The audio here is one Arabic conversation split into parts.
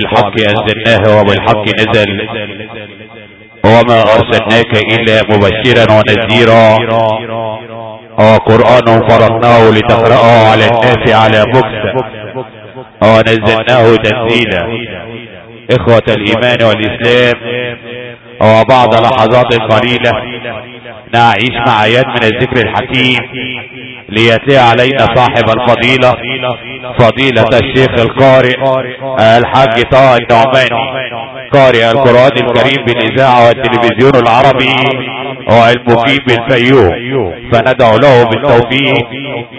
بالحق أنزلناه وبالحق نزل. وما أرسلناك إلا مبشرا ونذيرا. وقرآن فرضناه لتقرأه على الناس على مكس ونزلناه تنزيلا. إخوة الإيمان والإسلام. وبعض لحظات قليلة نعيش مع آيات من الذكر الحكيم. ليتي علينا صاحب الفضيلة فضيلة الشيخ القارئ الحاج طه النعماني قارئ القرآن الكريم بالإذاعة والتلفزيون العربي والمقيم بالفيوم. فندعو له بالتوفيق.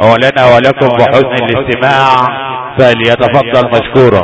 ولنا ولكم بحسن الاستماع فليتفضل مشكورا.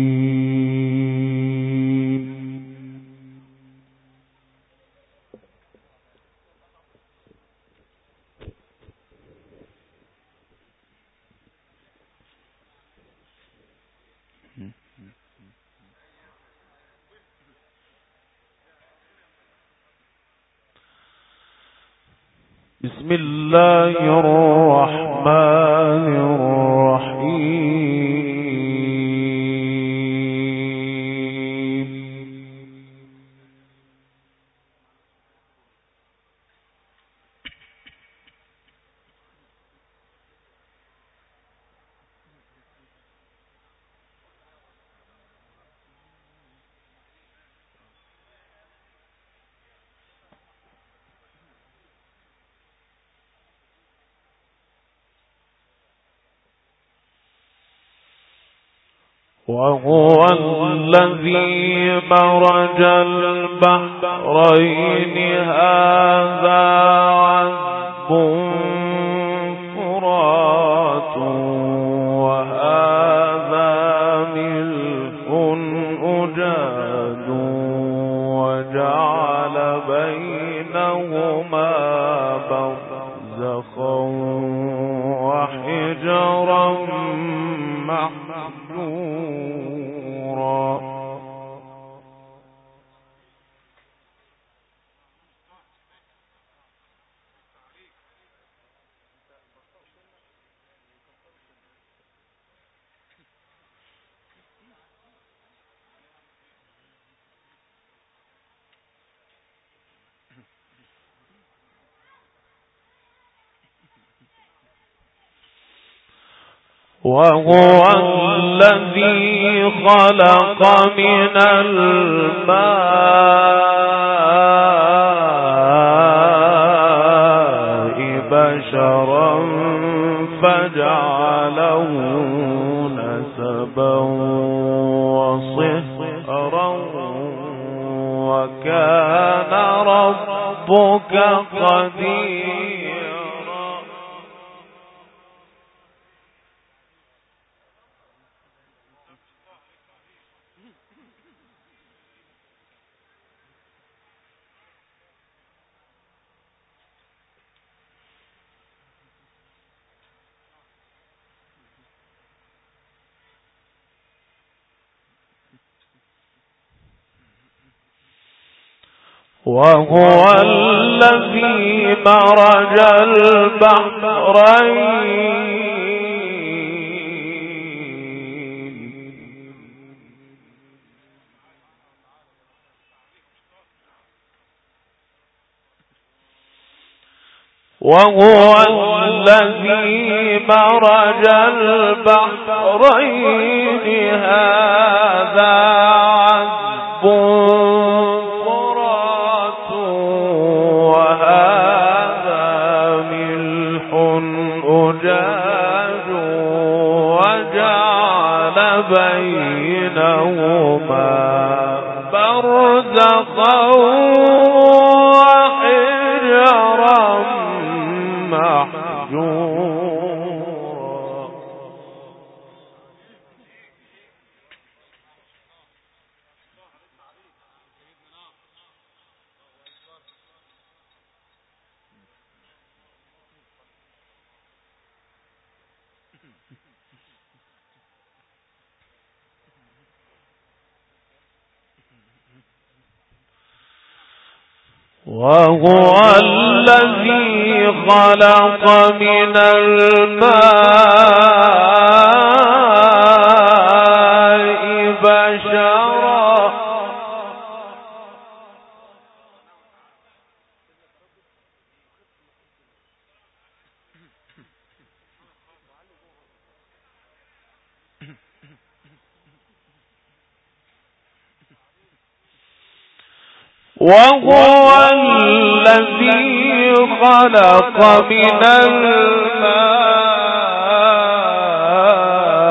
وهو الذي وهو الذي مرج البحرين. وهو الذي مرج البحرين. هذا عذب وهو الذي خلق من الماء وهو الذي خلق من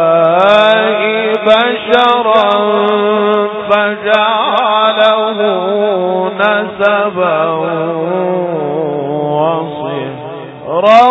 الماء بشرا فجعله نسبا وصهرا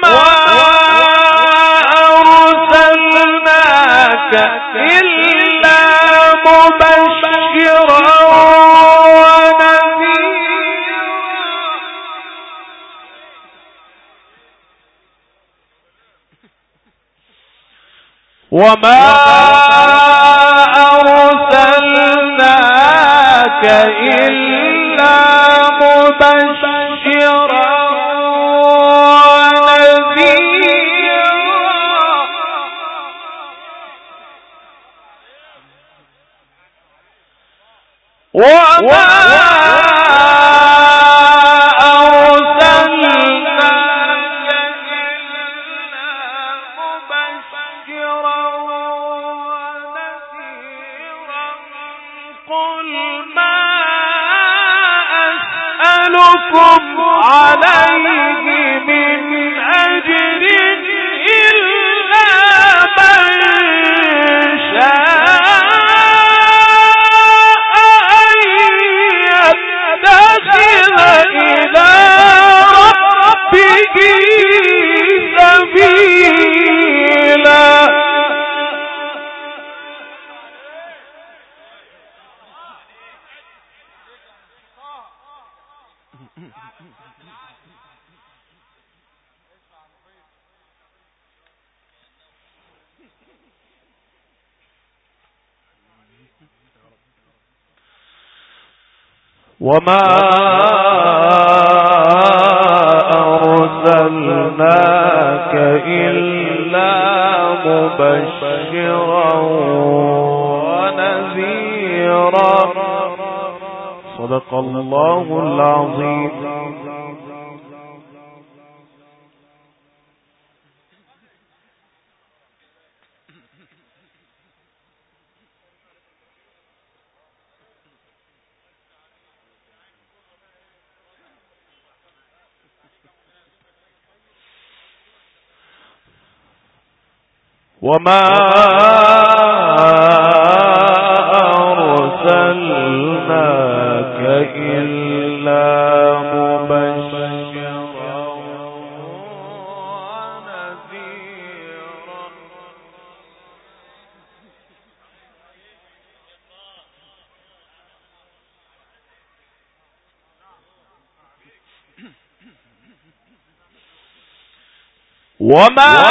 وما أرسلناك وما أرسلناك إلا مبشرا ونذيرا صدق الله العظيم. وما أرسلناك إلا مبشرا ونذيرا وما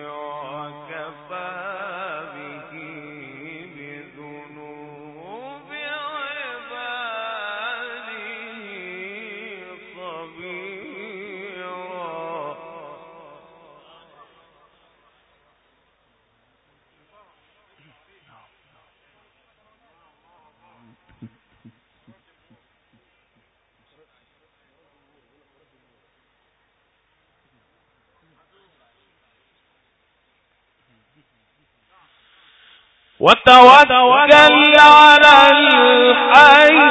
وفاق وتوكل على الحي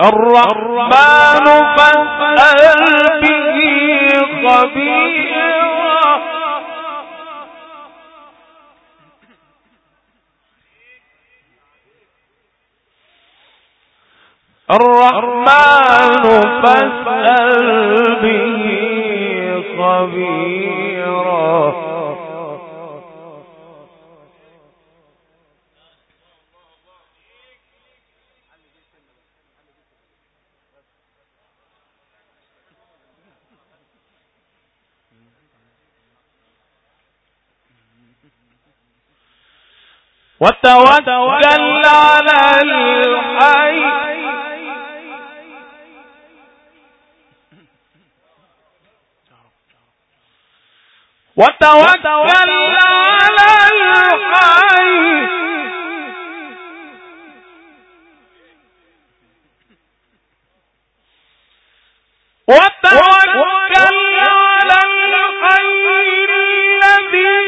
الرحمن فاسأل به خبيرا. الرحمن فاسأل وتوكل على الحي. وتوكل على الحي. وتوكل على الحي الذي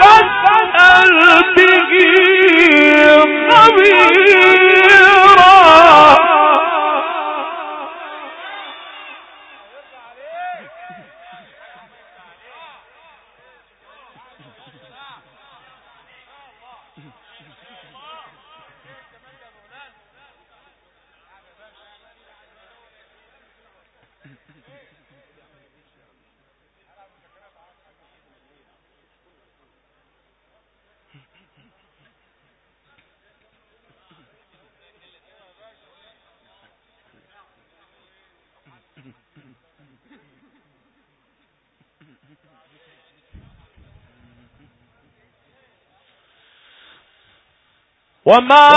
فاسأل به خبير وما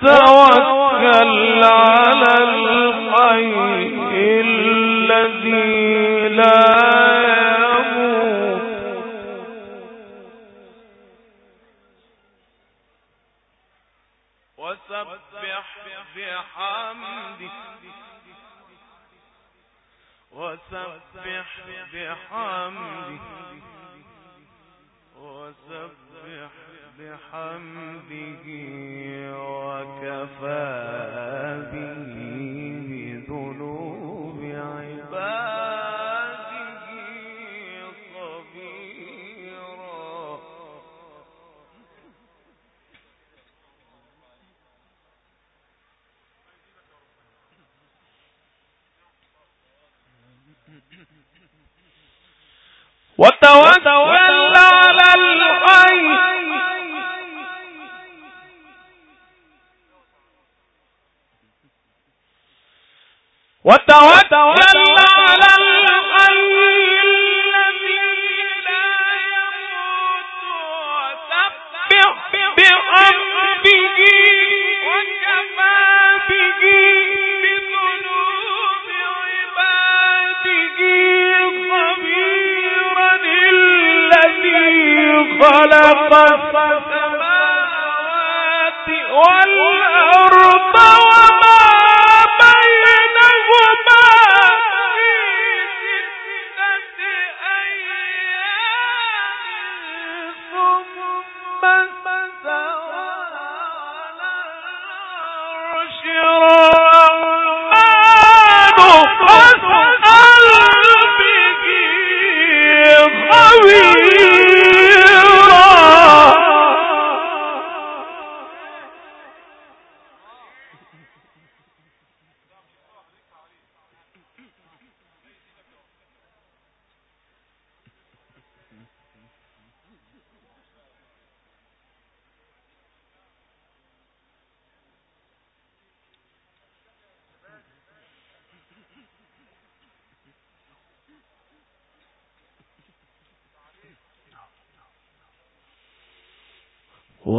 توكل على الحي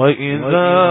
وإذا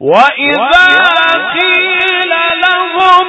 وإذا قيل لهم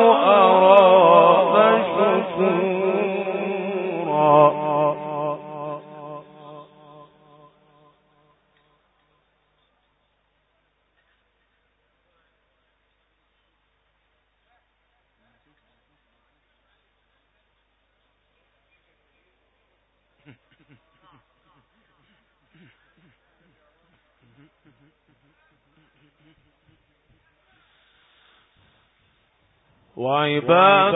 عباد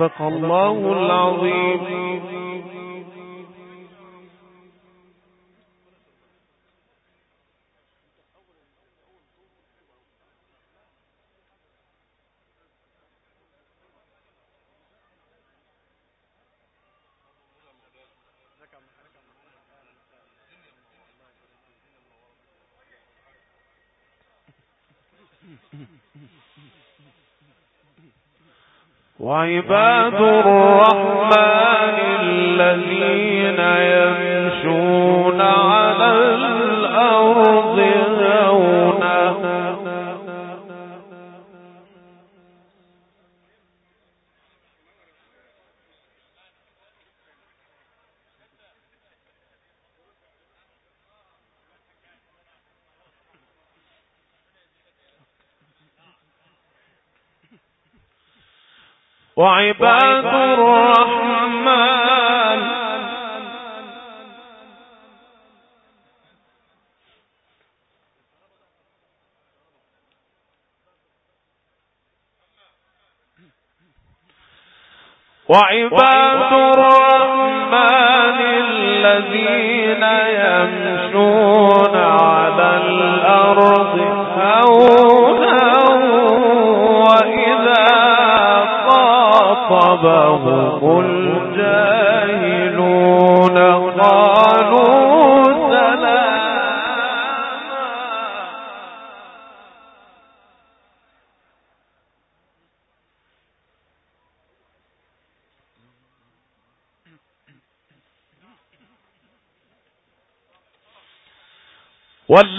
صدق الله العظيم. عباد وعباد الرحمن الذين يمشون على الأرض هونا وإذا خاطبهم الجاهلون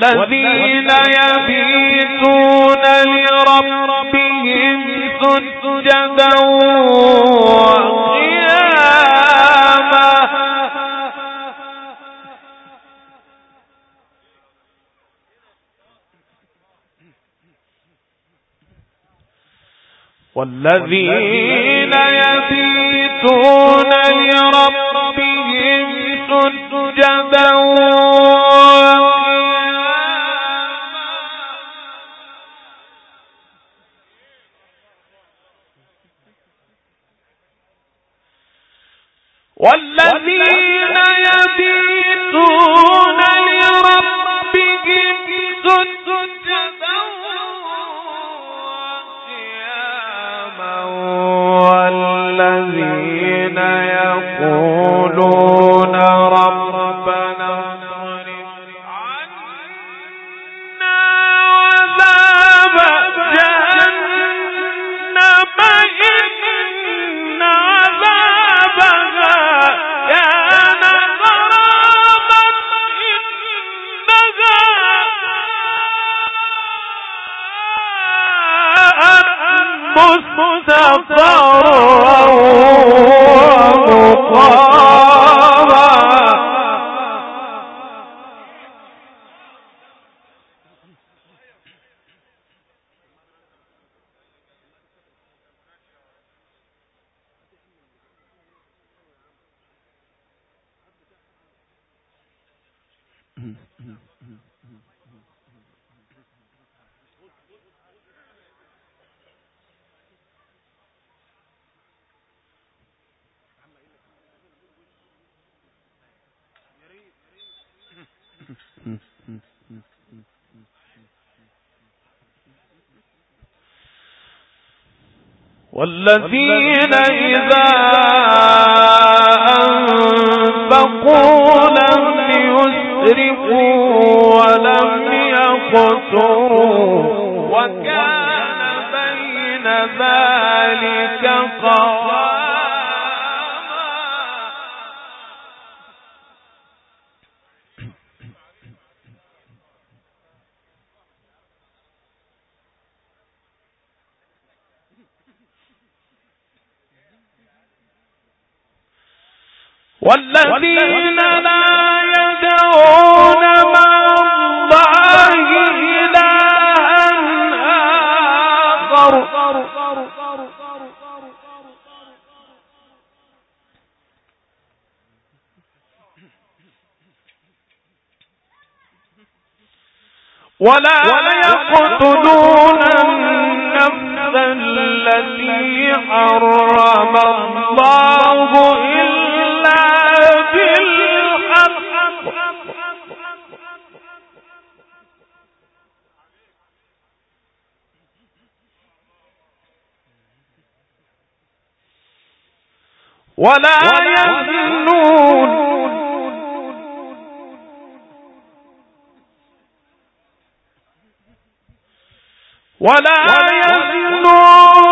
والذين يبيتون لربهم سجدا وقياما. والذين يبيتون لربهم إنها مستقرا والذين إذا والذين لا يدعون مع الله إلها آخر. ولا يقتلون النفس التي حرم الله. ولا يزنون. ولا يزنون.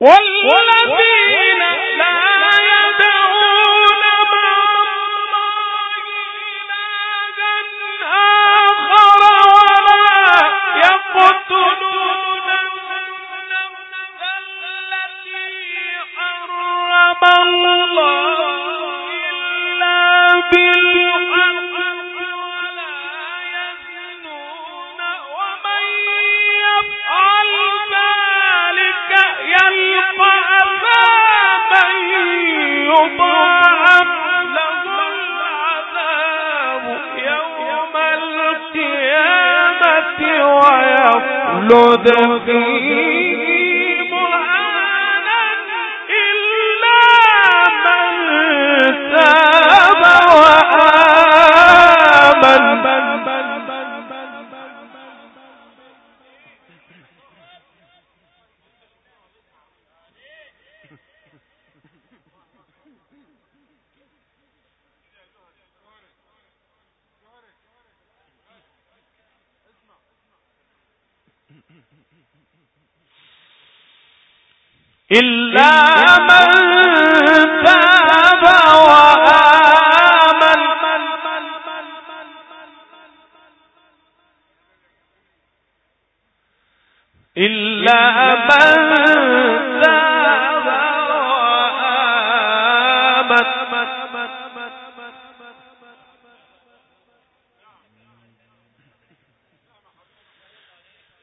والذين ويخلد فيه مهانا إلا من تاب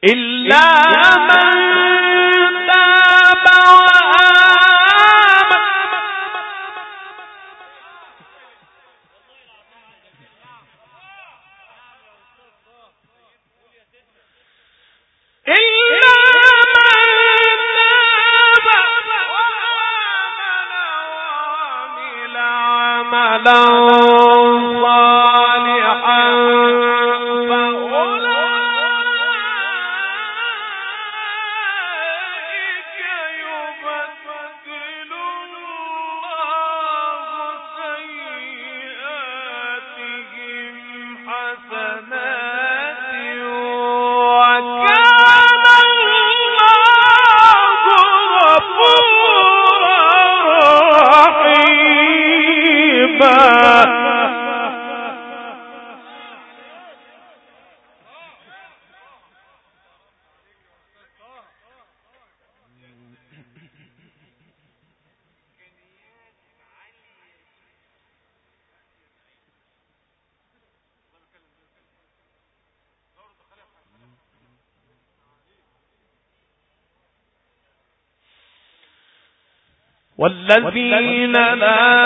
Él والذين لا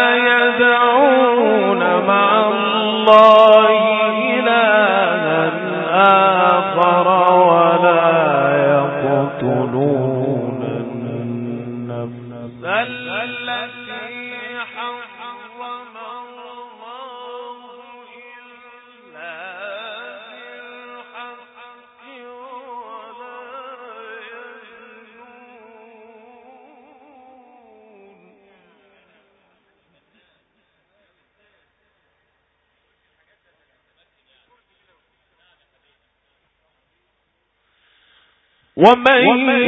我们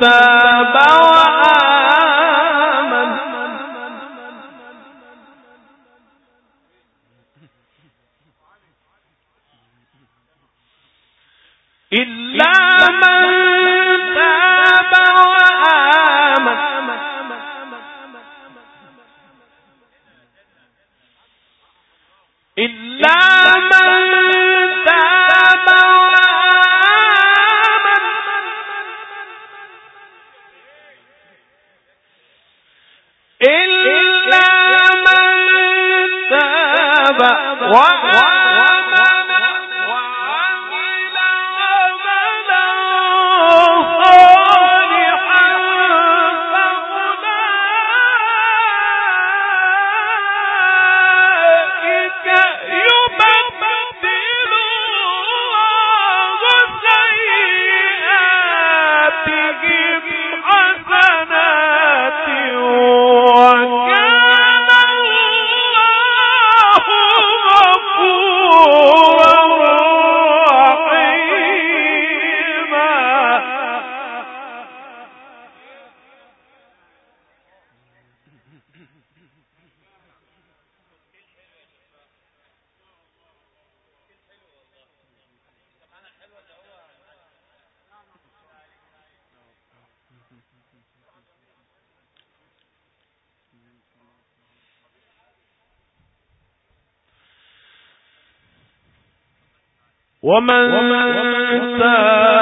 حتى ومن, ومن ساء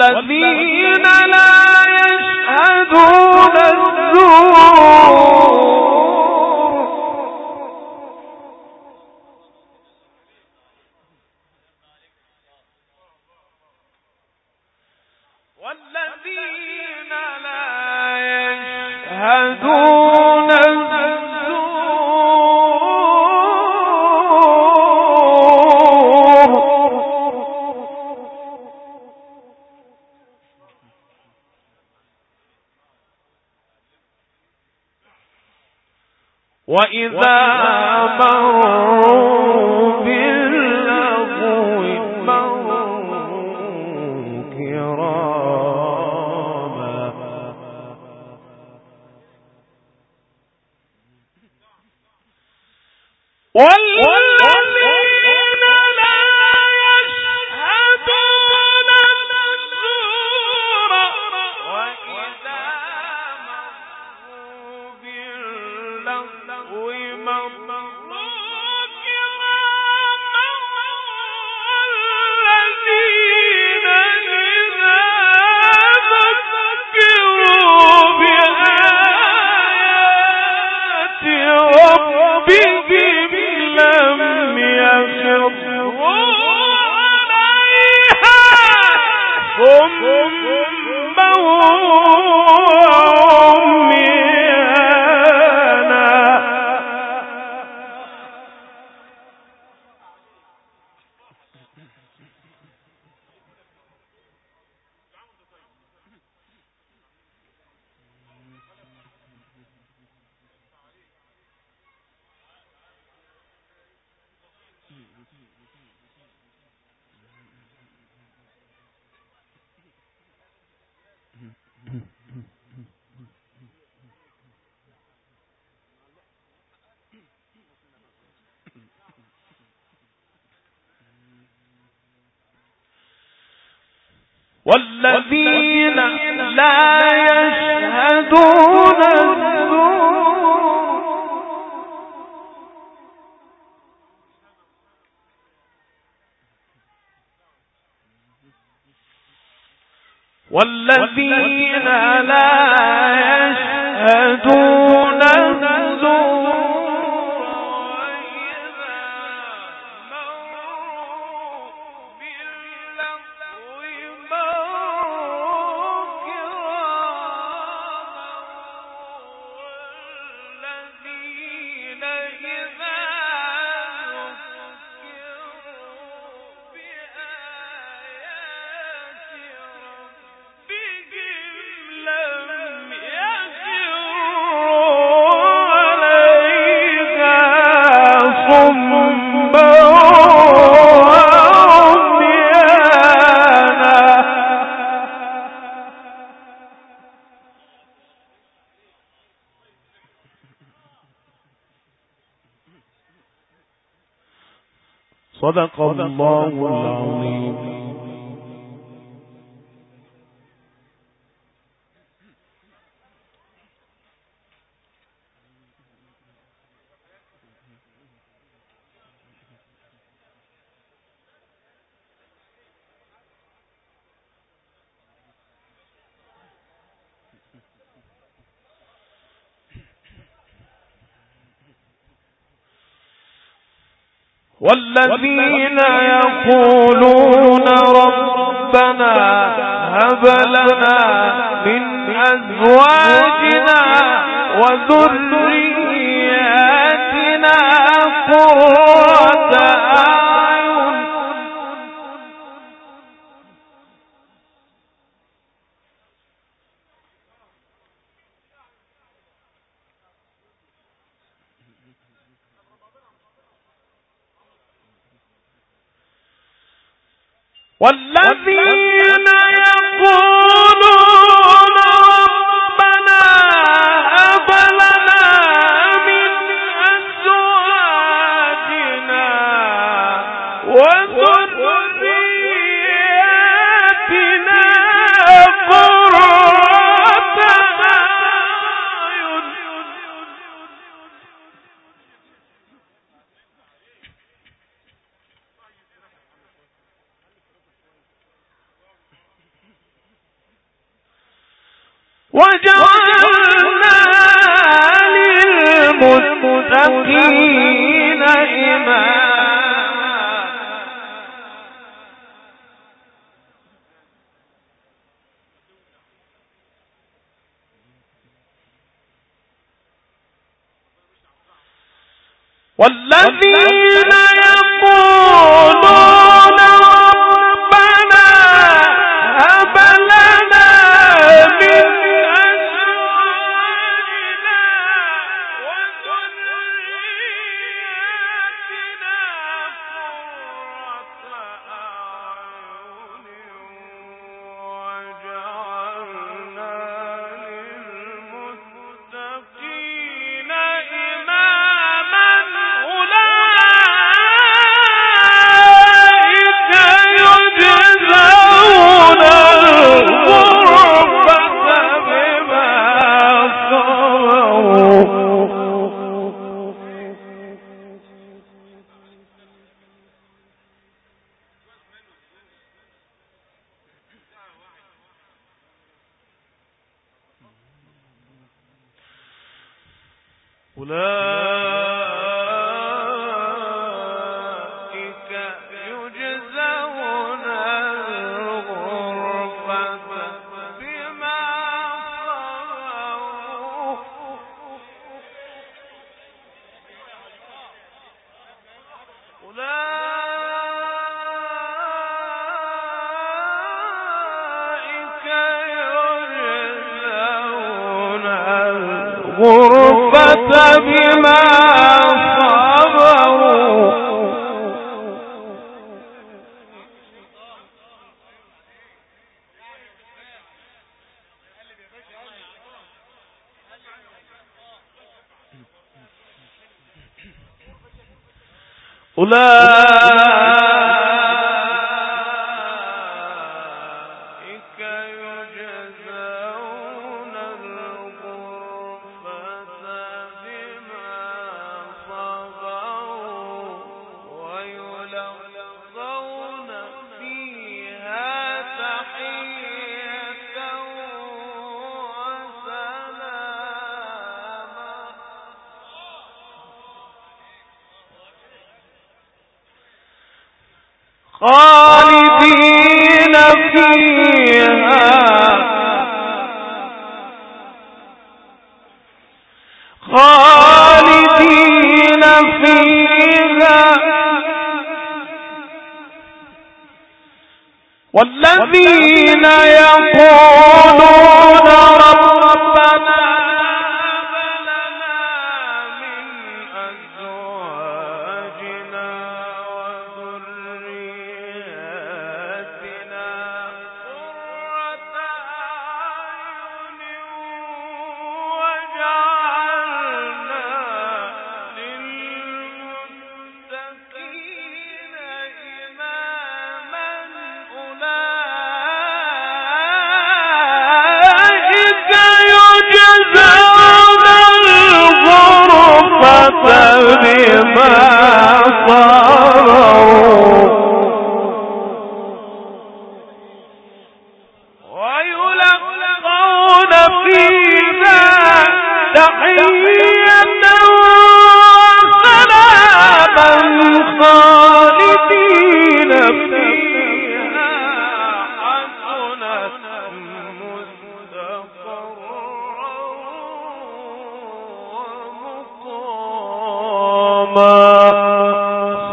والذين وإذا والذين لا يشهدون والذين لا يشهدون الله والذين يقولون ربنا هب لنا من أزواجنا وذرياتنا قرة أولئك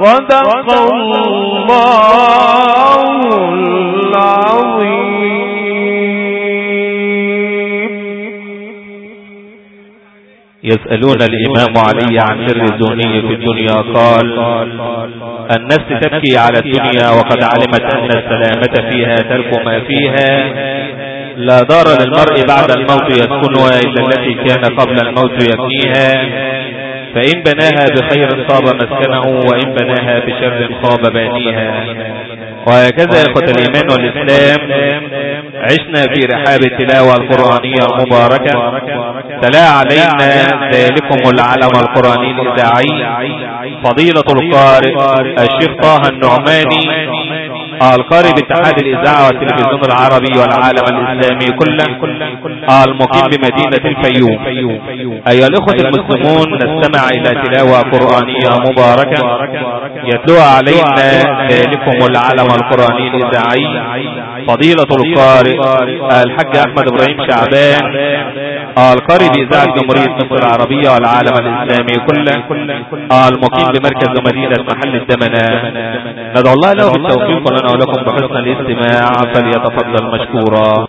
صدق الله العظيم. يسألون الإمام علي عن سر الزهني في الدنيا قال النفس تبكي على الدنيا وقد علمت أن السلامة فيها ترك ما فيها. لا دار للمرء بعد الموت يسكنها إلا التي كان قبل الموت يبنيها فإن بناها بخير صاب مسكنه وإن بناها بشر خاب بانيها. وهكذا يا إخوة الإيمان والإسلام عشنا في رحاب التلاوة القرآنية المباركة. تلا علينا ذلكم العلم القرآني الإذاعي فضيلة القارئ الشيخ طه النعماني. القارئ باتحاد الإذاعة والتلفزيون العربي والعالم الإسلامي كله المقيم بمدينة الفيوم. أيها الإخوة المسلمون نستمع إلى تلاوة قرآنية مباركة يتلوها علينا ذلكم العلم القرآني الإذاعي. فضيلة القارئ الحاج أحمد إبراهيم شعبان القارئ بإذاعة جمهورية مصر العربية والعالم الإسلامي كله المقيم بمركز مدينة محل الدمنة. ندعو الله له بالتوفيق لنا ولكم بحسن الاستماع فليتفضل مشكورا.